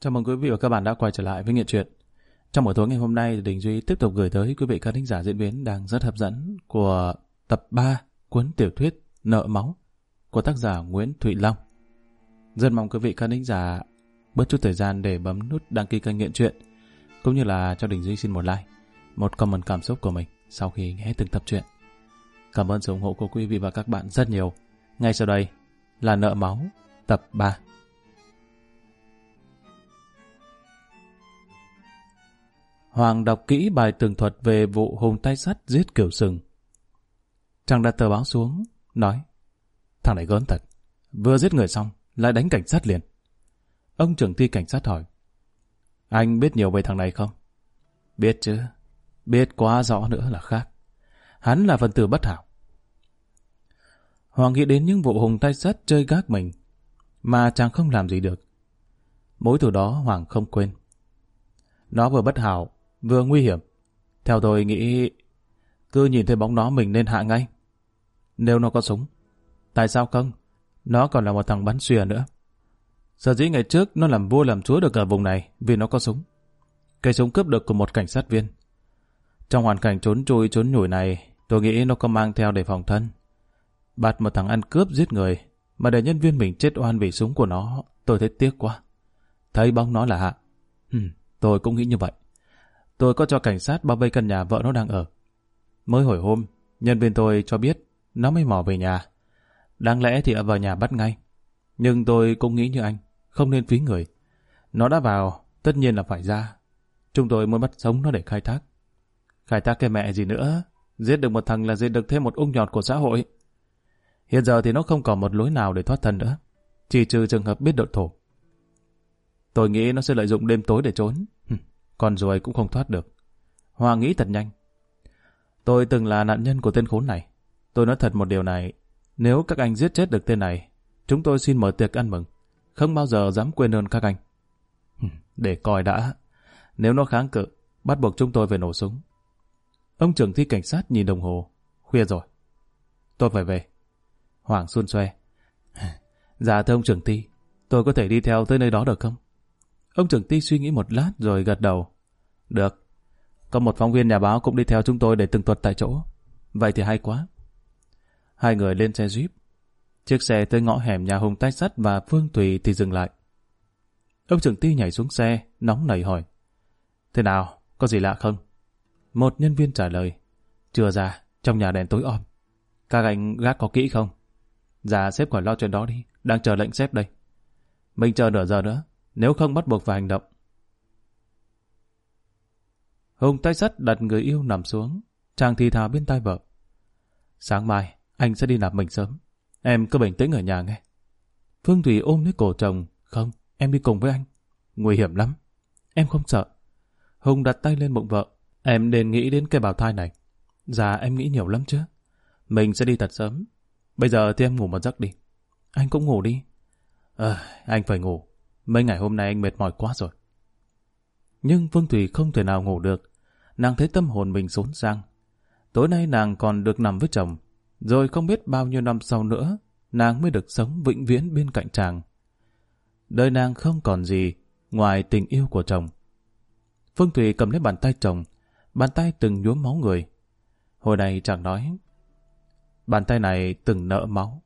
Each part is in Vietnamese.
Chào mừng quý vị và các bạn đã quay trở lại với Nghiện Truyện. Trong buổi tối ngày hôm nay, Đình Duy tiếp tục gửi tới quý vị khán thính giả diễn biến đang rất hấp dẫn của tập 3 cuốn tiểu thuyết Nợ Máu của tác giả Nguyễn Thụy Long. Rất mong quý vị khán thính giả bớt chút thời gian để bấm nút đăng ký kênh Nghiện Truyện cũng như là cho Đình Duy xin một like, một comment cảm xúc của mình sau khi nghe từng tập truyện. Cảm ơn sự ủng hộ của quý vị và các bạn rất nhiều. Ngay sau đây là Nợ Máu tập 3. Hoàng đọc kỹ bài tường thuật về vụ hùng tay sắt giết kiểu sừng. Trang đặt tờ báo xuống, nói Thằng này gớm thật, vừa giết người xong, lại đánh cảnh sát liền. Ông trưởng ty cảnh sát hỏi Anh biết nhiều về thằng này không? Biết chứ, biết quá rõ nữa là khác. Hắn là phần tử bất hảo. Hoàng nghĩ đến những vụ hùng tay sắt chơi gác mình, mà chàng không làm gì được. Mỗi từ đó Hoàng không quên. Nó vừa bất hảo, vừa nguy hiểm. Theo tôi nghĩ, cứ nhìn thấy bóng nó mình nên hạ ngay. Nếu nó có súng, tại sao không? Nó còn là một thằng bắn xìa nữa. Sở dĩ ngày trước nó làm vua làm chúa được ở vùng này vì nó có súng. Cây súng cướp được của một cảnh sát viên. Trong hoàn cảnh trốn chui trốn nhủi này, tôi nghĩ nó có mang theo để phòng thân. Bắt một thằng ăn cướp giết người, mà để nhân viên mình chết oan vì súng của nó, tôi thấy tiếc quá. Thấy bóng nó là hạ. Ừ, tôi cũng nghĩ như vậy. Tôi có cho cảnh sát bao vây căn nhà vợ nó đang ở. Mới hồi hôm, nhân viên tôi cho biết nó mới mò về nhà. Đáng lẽ thì ở vào nhà bắt ngay. Nhưng tôi cũng nghĩ như anh, không nên phí người. Nó đã vào, tất nhiên là phải ra. Chúng tôi muốn bắt sống nó để khai thác. Khai thác cái mẹ gì nữa, giết được một thằng là giết được thêm một ung nhọt của xã hội. Hiện giờ thì nó không còn một lối nào để thoát thân nữa, chỉ trừ trường hợp biết độ thổ. Tôi nghĩ nó sẽ lợi dụng đêm tối để trốn còn rồi cũng không thoát được. Hoa nghĩ thật nhanh. Tôi từng là nạn nhân của tên khốn này. Tôi nói thật một điều này, nếu các anh giết chết được tên này, chúng tôi xin mở tiệc ăn mừng. Không bao giờ dám quên ơn các anh. Để coi đã. Nếu nó kháng cự, bắt buộc chúng tôi phải nổ súng. Ông trưởng thi cảnh sát nhìn đồng hồ. Khuya rồi. Tôi phải về. Hoàng xuân xoe. Dạ thưa ông trưởng thi. tôi có thể đi theo tới nơi đó được không? Ông trưởng ty suy nghĩ một lát rồi gật đầu. Được. Có một phóng viên nhà báo cũng đi theo chúng tôi để từng thuật tại chỗ. Vậy thì hay quá. Hai người lên xe Jeep. Chiếc xe tới ngõ hẻm nhà Hùng Tách Sắt và Phương Thùy thì dừng lại. Ông trưởng ty nhảy xuống xe, nóng nảy hỏi. Thế nào, có gì lạ không? Một nhân viên trả lời. Chưa ra, trong nhà đèn tối om. Các anh gác có kỹ không? Dạ, sếp khỏi lo chuyện đó đi, đang chờ lệnh sếp đây. Mình chờ nửa giờ nữa, nếu không bắt buộc phải hành động. Hùng tay sắt đặt người yêu nằm xuống, chàng thì thào bên tai vợ. Sáng mai, anh sẽ đi nạp mình sớm. Em cứ bình tĩnh ở nhà nghe. Phương Thủy ôm lấy cổ chồng. Không, em đi cùng với anh. Nguy hiểm lắm. Em không sợ. Hùng đặt tay lên bụng vợ. Em nên nghĩ đến cái bào thai này. Dạ em nghĩ nhiều lắm chứ. Mình sẽ đi thật sớm. Bây giờ thì em ngủ một giấc đi. Anh cũng ngủ đi. Ờ, anh phải ngủ. Mấy ngày hôm nay anh mệt mỏi quá rồi. Nhưng Phương Thủy không thể nào ngủ được. Nàng thấy tâm hồn mình xốn sang. Tối nay nàng còn được nằm với chồng. Rồi không biết bao nhiêu năm sau nữa, nàng mới được sống vĩnh viễn bên cạnh chàng. Đời nàng không còn gì ngoài tình yêu của chồng. Phương Thủy cầm lấy bàn tay chồng, bàn tay từng nhuốm máu người. Hồi này chàng nói, bàn tay này từng nợ máu.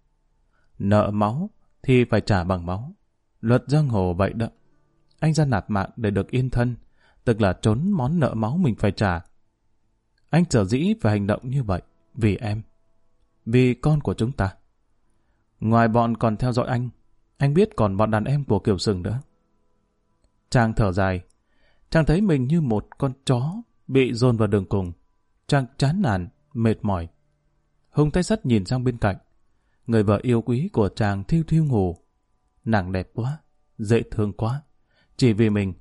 Nợ máu thì phải trả bằng máu. Luật giang hồ vậy đó. Anh ra nạt mạng để được yên thân, tức là trốn món nợ máu mình phải trả. Anh trở dĩ phải hành động như vậy, vì em. Vì con của chúng ta. Ngoài bọn còn theo dõi anh, anh biết còn bọn đàn em của Kiều Sừng nữa. Chàng thở dài. Chàng thấy mình như một con chó bị dồn vào đường cùng. Chàng chán nản, mệt mỏi. Hùng tay sắt nhìn sang bên cạnh. Người vợ yêu quý của chàng thiêu thiêu ngủ. Nàng đẹp quá, dễ thương quá. Chỉ vì mình,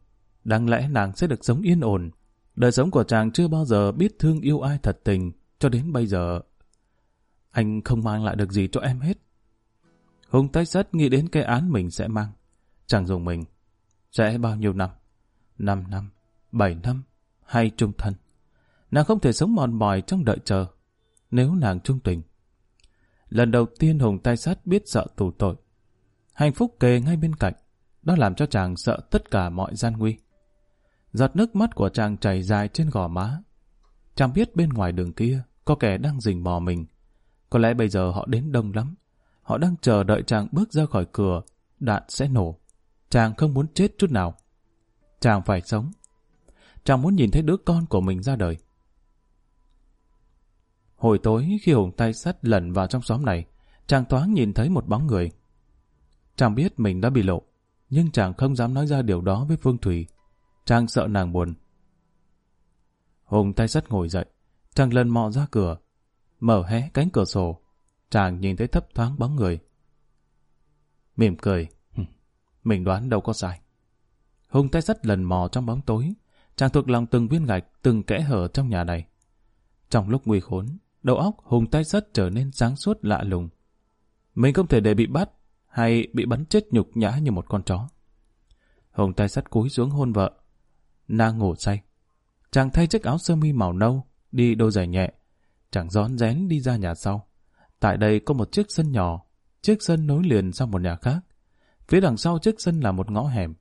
đáng lẽ nàng sẽ được sống yên ổn. Đời sống của chàng chưa bao giờ biết thương yêu ai thật tình, cho đến bây giờ. Anh không mang lại được gì cho em hết. Hùng tách sắt nghĩ đến cái án mình sẽ mang. Chàng dùng mình. Sẽ bao nhiêu năm? Năm năm, bảy năm, hay trung thân. Nàng không thể sống mòn mỏi trong đợi chờ. Nếu nàng trung tình. Lần đầu tiên Hùng tay sắt biết sợ tù tội. Hạnh phúc kề ngay bên cạnh. đó làm cho chàng sợ tất cả mọi gian nguy. Giọt nước mắt của chàng chảy dài trên gò má. Chàng biết bên ngoài đường kia có kẻ đang rình mò mình. Có lẽ bây giờ họ đến đông lắm. Họ đang chờ đợi chàng bước ra khỏi cửa, đạn sẽ nổ. Chàng không muốn chết chút nào. Chàng phải sống. Chàng muốn nhìn thấy đứa con của mình ra đời. Hồi tối khi Hùng tay sắt lẩn vào trong xóm này, chàng thoáng nhìn thấy một bóng người. Chàng biết mình đã bị lộ, nhưng chàng không dám nói ra điều đó với Phương Thủy. Chàng sợ nàng buồn. Hùng tay sắt ngồi dậy, chàng lần mò ra cửa, mở hé cánh cửa sổ. Chàng nhìn thấy thấp thoáng bóng người. Mỉm cười, mình đoán đâu có sai. Hùng tay sắt lần mò trong bóng tối, chàng thuộc lòng từng viên gạch, từng kẽ hở trong nhà này. Trong lúc nguy khốn, đầu óc Hùng tay sắt trở nên sáng suốt lạ lùng. Mình không thể để bị bắt hay bị bắn chết nhục nhã như một con chó. Hùng tay sắt cúi xuống hôn vợ. Nàng ngủ say. Chàng thay chiếc áo sơ mi màu nâu, đi đôi giày nhẹ. Chàng rón rén đi ra nhà sau. Tại đây có một chiếc sân nhỏ, chiếc sân nối liền sang một nhà khác. Phía đằng sau chiếc sân là một ngõ hẻm.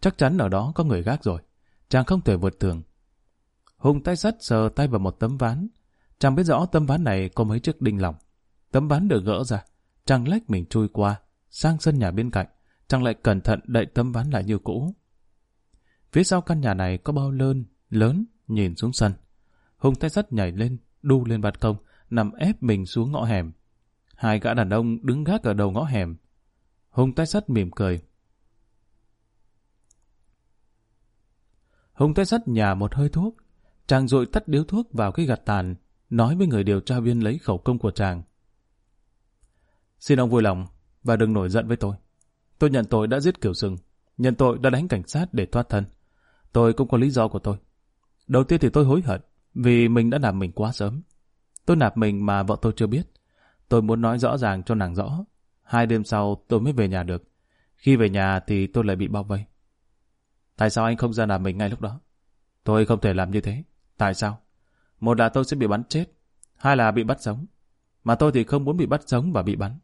Chắc chắn ở đó có người gác rồi. Chàng không thể vượt tường. Hùng tay sắt sờ tay vào một tấm ván. Chàng biết rõ tấm ván này có mấy chiếc đinh lỏng. Tấm ván được gỡ ra. Chàng lách mình chui qua, sang sân nhà bên cạnh. Chàng lại cẩn thận đậy tấm ván lại như cũ. Phía sau căn nhà này có bao lơn, lớn, nhìn xuống sân. Hùng tay sắt nhảy lên, đu lên ban công, nằm ép mình xuống ngõ hẻm. Hai gã đàn ông đứng gác ở đầu ngõ hẻm. Hùng tay sắt mỉm cười. Hùng tay sắt nhà một hơi thuốc. Chàng rội tắt điếu thuốc vào cái gạt tàn, nói với người điều tra viên lấy khẩu công của chàng. Xin ông vui lòng, và đừng nổi giận với tôi. Tôi nhận tội đã giết Kiều Sừng, nhận tội đã đánh cảnh sát để thoát thân. Tôi cũng có lý do của tôi. Đầu tiên thì tôi hối hận, vì mình đã nạp mình quá sớm. Tôi nạp mình mà vợ tôi chưa biết. Tôi muốn nói rõ ràng cho nàng rõ. Hai đêm sau tôi mới về nhà được. Khi về nhà thì tôi lại bị bao vây. Tại sao anh không ra nạp mình ngay lúc đó? Tôi không thể làm như thế. Tại sao? Một là tôi sẽ bị bắn chết, hai là bị bắt sống. Mà tôi thì không muốn bị bắt sống và bị bắn.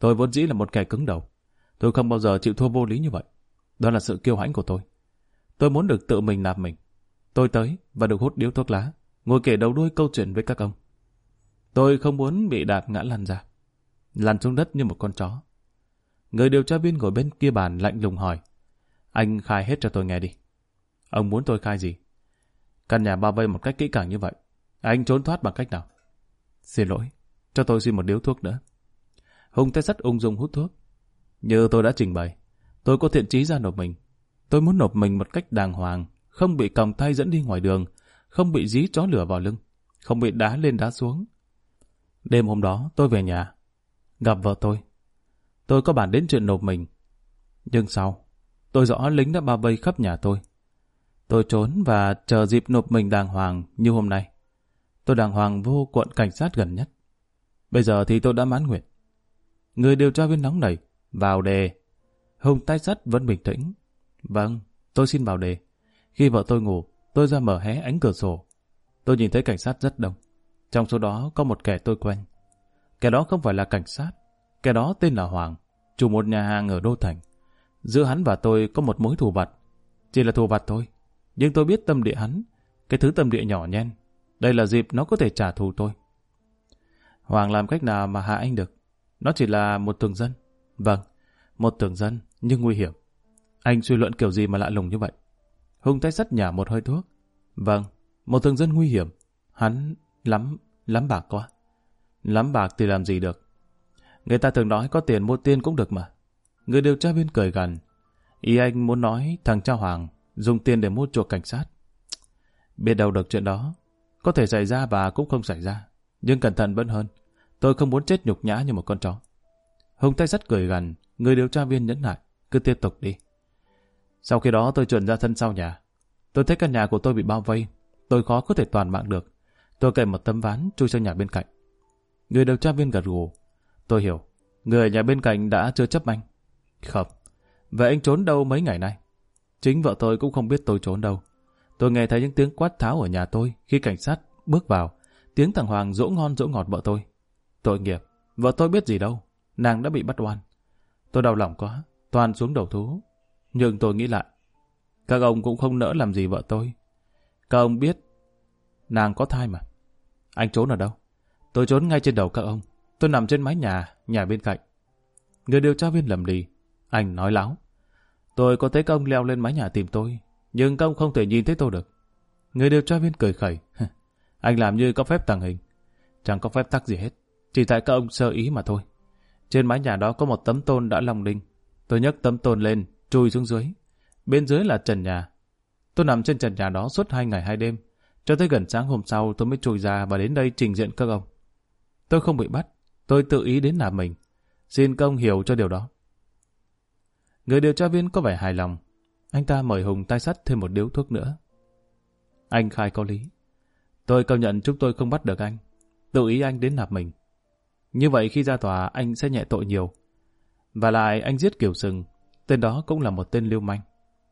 Tôi vốn dĩ là một kẻ cứng đầu. Tôi không bao giờ chịu thua vô lý như vậy. Đó là sự kiêu hãnh của tôi. Tôi muốn được tự mình nạp mình. Tôi tới và được hút điếu thuốc lá, ngồi kể đầu đuôi câu chuyện với các ông. Tôi không muốn bị đạp ngã lăn ra. Lăn xuống đất như một con chó. Người điều tra viên ngồi bên kia bàn lạnh lùng hỏi. Anh khai hết cho tôi nghe đi. Ông muốn tôi khai gì? Căn nhà bao vây một cách kỹ càng như vậy. Anh trốn thoát bằng cách nào? Xin lỗi, cho tôi xin một điếu thuốc nữa. Hùng tay sắt ung dung hút thuốc. Như tôi đã trình bày, tôi có thiện chí ra nộp mình. Tôi muốn nộp mình một cách đàng hoàng, không bị còng tay dẫn đi ngoài đường, không bị dí chó lửa vào lưng, không bị đá lên đá xuống. Đêm hôm đó tôi về nhà, gặp vợ tôi. Tôi có bản đến chuyện nộp mình. Nhưng sau, tôi rõ lính đã bao vây khắp nhà tôi. Tôi trốn và chờ dịp nộp mình đàng hoàng như hôm nay. Tôi đàng hoàng vô quận cảnh sát gần nhất. Bây giờ thì tôi đã mãn nguyện. Người điều tra viên nóng nảy, vào đề. Hùng tay sắt vẫn bình tĩnh. Vâng, tôi xin vào đề. Khi vợ tôi ngủ, tôi ra mở hé ánh cửa sổ. Tôi nhìn thấy cảnh sát rất đông. Trong số đó có một kẻ tôi quen. Kẻ đó không phải là cảnh sát. Kẻ đó tên là Hoàng, chủ một nhà hàng ở Đô Thành. Giữa hắn và tôi có một mối thù vặt. Chỉ là thù vặt thôi. Nhưng tôi biết tâm địa hắn, cái thứ tâm địa nhỏ nhen. Đây là dịp nó có thể trả thù tôi. Hoàng làm cách nào mà hạ anh được? Nó chỉ là một thường dân. Vâng, một thường dân, nhưng nguy hiểm. Anh suy luận kiểu gì mà lạ lùng như vậy? Hùng tay sắt nhả một hơi thuốc. Vâng, một thường dân nguy hiểm. Hắn lắm, lắm bạc quá. Lắm bạc thì làm gì được. Người ta thường nói có tiền mua tiên cũng được mà. Người điều tra viên cười gần. Ý anh muốn nói thằng Cha Hoàng dùng tiền để mua chuộc cảnh sát. Biết đâu được chuyện đó. Có thể xảy ra và cũng không xảy ra. Nhưng cẩn thận vẫn hơn. Tôi không muốn chết nhục nhã như một con chó. Hùng tay sắt cười gần. Người điều tra viên nhẫn lại. Cứ tiếp tục đi. Sau khi đó tôi chuẩn ra thân sau nhà. Tôi thấy căn nhà của tôi bị bao vây. Tôi khó có thể toàn mạng được. Tôi cậy một tấm ván chui sang nhà bên cạnh. Người điều tra viên gật gù. Tôi hiểu. Người ở nhà bên cạnh đã chưa chấp anh. Không. Vậy anh trốn đâu mấy ngày nay? Chính vợ tôi cũng không biết tôi trốn đâu. Tôi nghe thấy những tiếng quát tháo ở nhà tôi khi cảnh sát bước vào. Tiếng thằng Hoàng dỗ ngon dỗ ngọt vợ tôi. Tội nghiệp. Vợ tôi biết gì đâu. Nàng đã bị bắt oan. Tôi đau lòng quá. Toàn xuống đầu thú. Nhưng tôi nghĩ lại, các ông cũng không nỡ làm gì vợ tôi. Các ông biết, nàng có thai mà. Anh trốn ở đâu? Tôi trốn ngay trên đầu các ông. Tôi nằm trên mái nhà, nhà bên cạnh. Người điều tra viên lầm lì. Anh nói láo. Tôi có thấy các ông leo lên mái nhà tìm tôi, nhưng các ông không thể nhìn thấy tôi được. Người điều tra viên cười khẩy. anh làm như có phép tàng hình. Chẳng có phép tắc gì hết. Chỉ tại các ông sơ ý mà thôi. Trên mái nhà đó có một tấm tôn đã lòng đinh. Tôi nhấc tấm tôn lên, chui xuống dưới. Bên dưới là trần nhà. Tôi nằm trên trần nhà đó suốt hai ngày hai đêm. Cho tới gần sáng hôm sau tôi mới chui ra và đến đây trình diện các ông. Tôi không bị bắt. Tôi tự ý đến làm mình. Xin công hiểu cho điều đó. Người điều tra viên có vẻ hài lòng. Anh ta mời Hùng tay sắt thêm một điếu thuốc nữa. Anh khai có lý. Tôi công nhận chúng tôi không bắt được anh. Tự ý anh đến nạp mình. Như vậy khi ra tòa anh sẽ nhẹ tội nhiều. Và lại anh giết Kiều Sừng. Tên đó cũng là một tên lưu manh.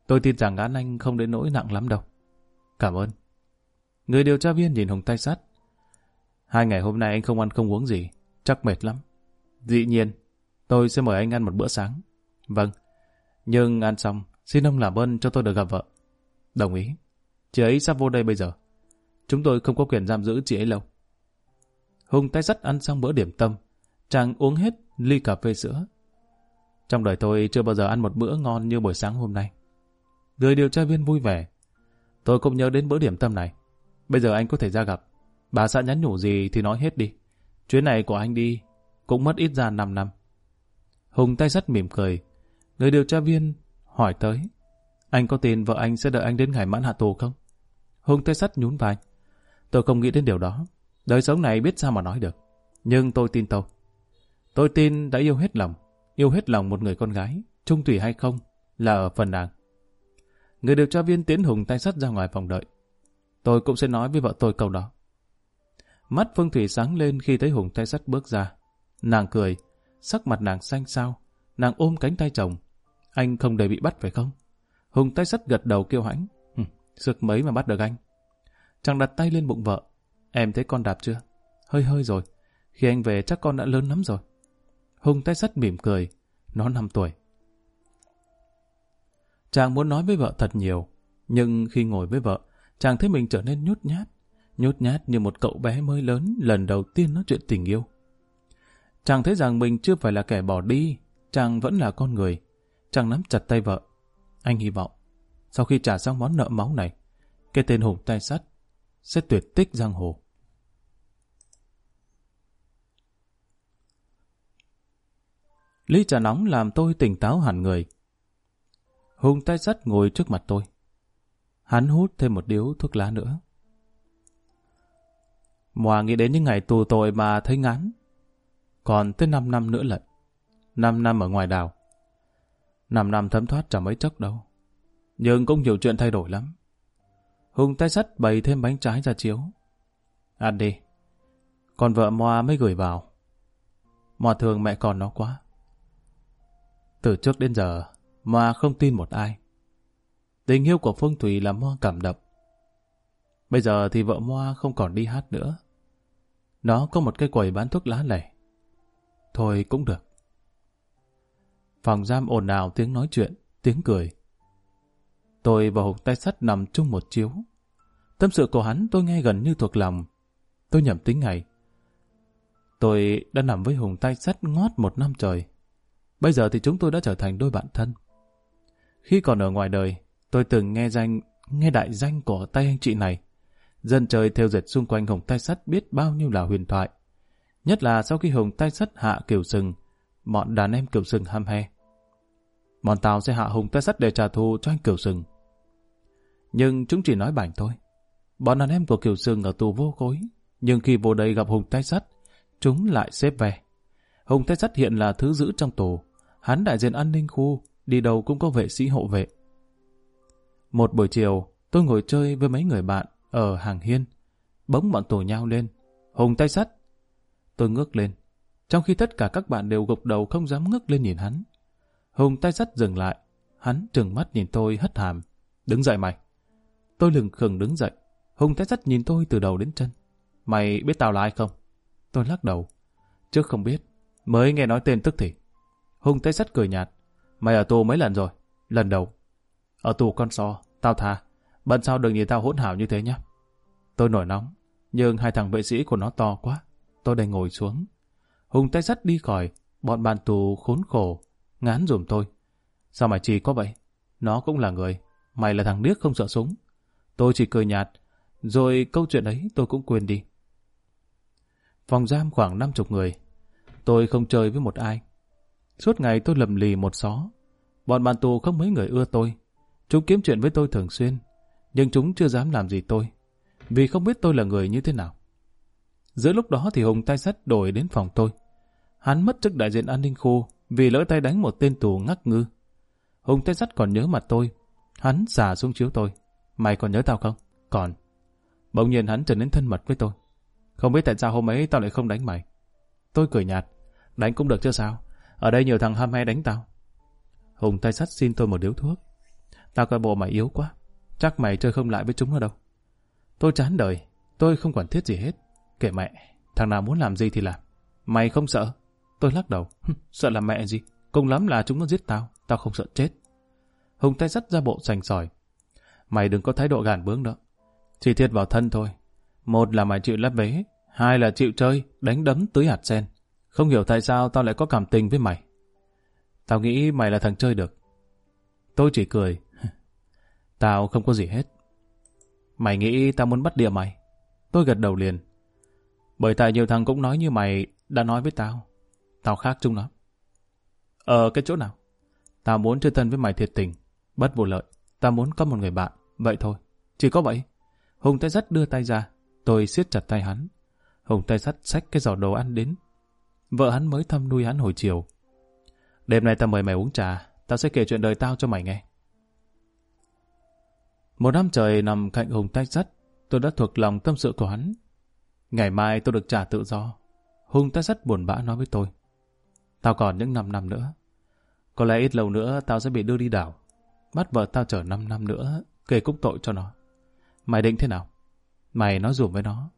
Tôi tin rằng án anh không đến nỗi nặng lắm đâu. Cảm ơn. Người điều tra viên nhìn hồng tay sắt. Hai ngày hôm nay anh không ăn không uống gì. Chắc mệt lắm. Dĩ nhiên, tôi sẽ mời anh ăn một bữa sáng. Vâng. Nhưng ăn xong, xin ông làm ơn cho tôi được gặp vợ. Đồng ý. Chị ấy sắp vô đây bây giờ. Chúng tôi không có quyền giam giữ chị ấy lâu. Hùng tay sắt ăn xong bữa điểm tâm. Chàng uống hết ly cà phê sữa. Trong đời tôi chưa bao giờ ăn một bữa ngon như buổi sáng hôm nay. Người điều tra viên vui vẻ. Tôi cũng nhớ đến bữa điểm tâm này. Bây giờ anh có thể ra gặp. Bà xã nhắn nhủ gì thì nói hết đi. Chuyến này của anh đi cũng mất ít ra 5 năm. Hùng tay sắt mỉm cười. Người điều tra viên hỏi tới. Anh có tin vợ anh sẽ đợi anh đến ngày mãn hạ tù không? Hùng tay sắt nhún vai. Tôi không nghĩ đến điều đó. Đời sống này biết sao mà nói được. Nhưng tôi tin tôi. Tôi tin đã yêu hết lòng. Yêu hết lòng một người con gái. Trung thủy hay không là ở phần nàng. Người điều tra viên tiến Hùng tay sắt ra ngoài phòng đợi. Tôi cũng sẽ nói với vợ tôi câu đó. Mắt Phương Thủy sáng lên khi thấy Hùng tay sắt bước ra. Nàng cười, sắc mặt nàng xanh xao. Nàng ôm cánh tay chồng. Anh không để bị bắt phải không? Hùng tay sắt gật đầu kêu hãnh. Sực mấy mà bắt được anh. Chàng đặt tay lên bụng vợ. Em thấy con đạp chưa? Hơi hơi rồi. Khi anh về chắc con đã lớn lắm rồi. Hùng tay sắt mỉm cười. Nó 5 tuổi. Chàng muốn nói với vợ thật nhiều. Nhưng khi ngồi với vợ, chàng thấy mình trở nên nhút nhát. Nhút nhát như một cậu bé mới lớn lần đầu tiên nói chuyện tình yêu. Chàng thấy rằng mình chưa phải là kẻ bỏ đi, chàng vẫn là con người. Chàng nắm chặt tay vợ. Anh hy vọng, sau khi trả xong món nợ máu này, cái tên hùng tay sắt sẽ tuyệt tích giang hồ. Ly trà nóng làm tôi tỉnh táo hẳn người. Hùng tay sắt ngồi trước mặt tôi. Hắn hút thêm một điếu thuốc lá nữa. Mòa nghĩ đến những ngày tù tội mà thấy ngán. Còn tới 5 năm nữa lận. 5 năm ở ngoài đảo. 5 năm thấm thoát chẳng mấy chốc đâu. Nhưng cũng nhiều chuyện thay đổi lắm. Hùng tay sắt bày thêm bánh trái ra chiếu. Ăn đi. Còn vợ Moa mới gửi vào. Moa thương mẹ con nó quá. Từ trước đến giờ, Moa không tin một ai. Tình yêu của Phương Thủy làm Moa cảm động. Bây giờ thì vợ Moa không còn đi hát nữa. Nó có một cái quầy bán thuốc lá lẻ. Thôi cũng được. Phòng giam ồn ào tiếng nói chuyện, tiếng cười. Tôi và Hùng tay sắt nằm chung một chiếu. Tâm sự của hắn tôi nghe gần như thuộc lòng. Tôi nhầm tính ngày. Tôi đã nằm với Hùng tay sắt ngót một năm trời. Bây giờ thì chúng tôi đã trở thành đôi bạn thân. Khi còn ở ngoài đời, tôi từng nghe danh, nghe đại danh của tay anh chị này. Dân trời theo dệt xung quanh Hùng tay sắt biết bao nhiêu là huyền thoại. Nhất là sau khi Hùng tay sắt hạ kiểu sừng, bọn đàn em kiểu sừng ham he. Bọn tao sẽ hạ Hùng tay sắt để trả thù cho anh kiểu sừng. Nhưng chúng chỉ nói bảnh thôi. Bọn đàn em của kiểu sừng ở tù vô cối, nhưng khi vô đây gặp Hùng tay sắt, chúng lại xếp về. Hùng tay sắt hiện là thứ giữ trong tù, hắn đại diện an ninh khu, đi đâu cũng có vệ sĩ hộ vệ. Một buổi chiều, tôi ngồi chơi với mấy người bạn ở hàng hiên. Bỗng bọn tổ nhau lên. Hùng tay sắt. Tôi ngước lên. Trong khi tất cả các bạn đều gục đầu không dám ngước lên nhìn hắn. Hùng tay sắt dừng lại. Hắn trừng mắt nhìn tôi hất hàm. Đứng dậy mày. Tôi lừng khừng đứng dậy. Hùng tay sắt nhìn tôi từ đầu đến chân. Mày biết tao là ai không? Tôi lắc đầu. Trước không biết. Mới nghe nói tên tức thì. Hùng tay sắt cười nhạt. Mày ở tù mấy lần rồi? Lần đầu. Ở tù con so, tao tha. Bận sao đừng nhìn tao hỗn hảo như thế nhá. Tôi nổi nóng, nhưng hai thằng vệ sĩ của nó to quá. Tôi đành ngồi xuống. Hùng tay sắt đi khỏi, bọn bàn tù khốn khổ, ngán dùm tôi. Sao mày chỉ có vậy? Nó cũng là người. Mày là thằng điếc không sợ súng. Tôi chỉ cười nhạt, rồi câu chuyện ấy tôi cũng quên đi. Phòng giam khoảng năm chục người. Tôi không chơi với một ai. Suốt ngày tôi lầm lì một xó. Bọn bạn tù không mấy người ưa tôi. Chúng kiếm chuyện với tôi thường xuyên. Nhưng chúng chưa dám làm gì tôi. Vì không biết tôi là người như thế nào. Giữa lúc đó thì Hùng tay sắt đổi đến phòng tôi. Hắn mất chức đại diện an ninh khu vì lỡ tay đánh một tên tù ngắc ngư. Hùng tay sắt còn nhớ mặt tôi. Hắn xả xuống chiếu tôi. Mày còn nhớ tao không? Còn. Bỗng nhiên hắn trở nên thân mật với tôi. Không biết tại sao hôm ấy tao lại không đánh mày. Tôi cười nhạt. Đánh cũng được chứ sao. Ở đây nhiều thằng ham hay đánh tao. Hùng tay sắt xin tôi một điếu thuốc. Tao coi bộ mày yếu quá. Chắc mày chơi không lại với chúng nữa đâu. Tôi chán đời. Tôi không quản thiết gì hết. Kể mẹ. Thằng nào muốn làm gì thì làm. Mày không sợ. Tôi lắc đầu. sợ là mẹ gì. Cùng lắm là chúng nó giết tao. Tao không sợ chết. Hùng tay sắt ra bộ sành sỏi. Mày đừng có thái độ gàn bướng đó. Chỉ thiết vào thân thôi. Một là mày chịu lắp bế. Hai là chịu chơi, đánh đấm tưới hạt sen. Không hiểu tại sao tao lại có cảm tình với mày. Tao nghĩ mày là thằng chơi được. Tôi chỉ cười. tao không có gì hết. Mày nghĩ tao muốn bắt địa mày. Tôi gật đầu liền. Bởi tại nhiều thằng cũng nói như mày đã nói với tao. Tao khác chung lắm. Ở ờ, cái chỗ nào? Tao muốn chơi thân với mày thiệt tình. Bất vụ lợi. Tao muốn có một người bạn. Vậy thôi. Chỉ có vậy. Hùng tay sắt đưa tay ra. Tôi siết chặt tay hắn. Hùng tay sắt xách cái giỏ đồ ăn đến. Vợ hắn mới thăm nuôi hắn hồi chiều. Đêm nay tao mời mày uống trà. Tao sẽ kể chuyện đời tao cho mày nghe. Một năm trời nằm cạnh Hùng tay sắt. Tôi đã thuộc lòng tâm sự của hắn. Ngày mai tôi được trả tự do. Hùng tay sắt buồn bã nói với tôi. Tao còn những 5 năm nữa. Có lẽ ít lâu nữa tao sẽ bị đưa đi đảo. Bắt vợ tao chở 5 năm nữa, kể cúc tội cho nó. Mày định thế nào? Mày nói dùm với nó.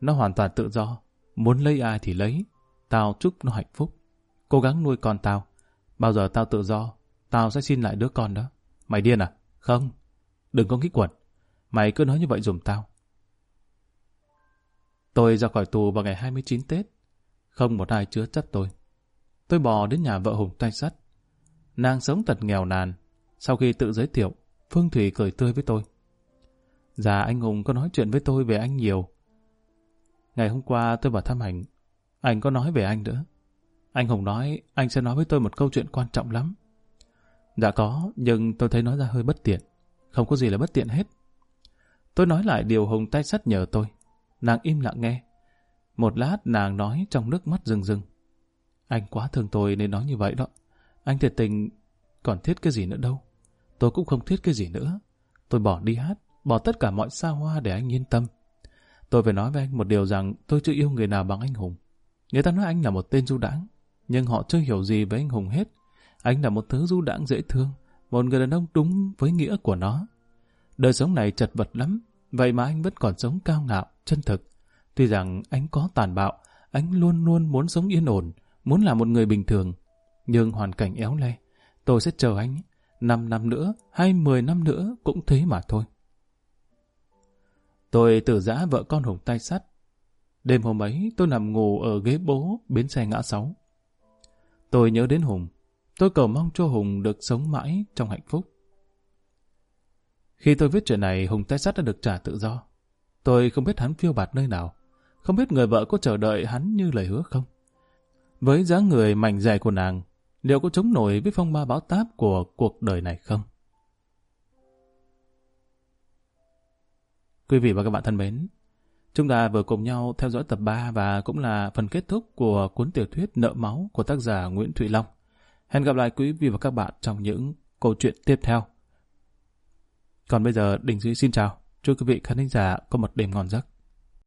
Nó hoàn toàn tự do. Muốn lấy ai thì lấy. Tao chúc nó hạnh phúc. Cố gắng nuôi con tao. Bao giờ tao tự do, tao sẽ xin lại đứa con đó. Mày điên à? Không. Đừng có nghĩ quẩn. Mày cứ nói như vậy dùm tao. Tôi ra khỏi tù vào ngày 29 Tết. Không một ai chứa chấp tôi. Tôi bò đến nhà vợ Hùng tay sắt. Nàng sống tật nghèo nàn. Sau khi tự giới thiệu, Phương Thủy cười tươi với tôi. già anh Hùng có nói chuyện với tôi về anh nhiều. Ngày hôm qua tôi vào thăm hành, anh có nói về anh nữa. Anh Hùng nói anh sẽ nói với tôi một câu chuyện quan trọng lắm. Dạ có, nhưng tôi thấy nói ra hơi bất tiện. Không có gì là bất tiện hết. Tôi nói lại điều Hùng tay sắt nhờ tôi. Nàng im lặng nghe. Một lát nàng nói trong nước mắt rừng rừng. Anh quá thương tôi nên nói như vậy đó. Anh thiệt tình còn thiết cái gì nữa đâu. Tôi cũng không thiết cái gì nữa. Tôi bỏ đi hát, bỏ tất cả mọi xa hoa để anh yên tâm. Tôi phải nói với anh một điều rằng tôi chưa yêu người nào bằng anh Hùng. Người ta nói anh là một tên du đãng, nhưng họ chưa hiểu gì về anh Hùng hết. Anh là một thứ du đãng dễ thương, một người đàn ông đúng với nghĩa của nó. Đời sống này chật vật lắm, vậy mà anh vẫn còn sống cao ngạo, chân thực. Tuy rằng anh có tàn bạo, anh luôn luôn muốn sống yên ổn, muốn là một người bình thường. Nhưng hoàn cảnh éo le, tôi sẽ chờ anh. Năm năm nữa hay mười năm nữa cũng thế mà thôi. Tôi tự giã vợ con Hùng tay sắt. Đêm hôm ấy tôi nằm ngủ ở ghế bố bến xe ngã sáu. Tôi nhớ đến Hùng. Tôi cầu mong cho Hùng được sống mãi trong hạnh phúc. Khi tôi viết chuyện này, Hùng tay sắt đã được trả tự do. Tôi không biết hắn phiêu bạt nơi nào. Không biết người vợ có chờ đợi hắn như lời hứa không. Với dáng người mảnh dài của nàng, liệu có chống nổi với phong ba bão táp của cuộc đời này không? Quý vị và các bạn thân mến, chúng ta vừa cùng nhau theo dõi tập 3 và cũng là phần kết thúc của cuốn tiểu thuyết Nợ Máu của tác giả Nguyễn Thụy Long. Hẹn gặp lại quý vị và các bạn trong những câu chuyện tiếp theo. Còn bây giờ, Đình Duy xin chào. Chúc quý vị khán giả có một đêm ngon giấc.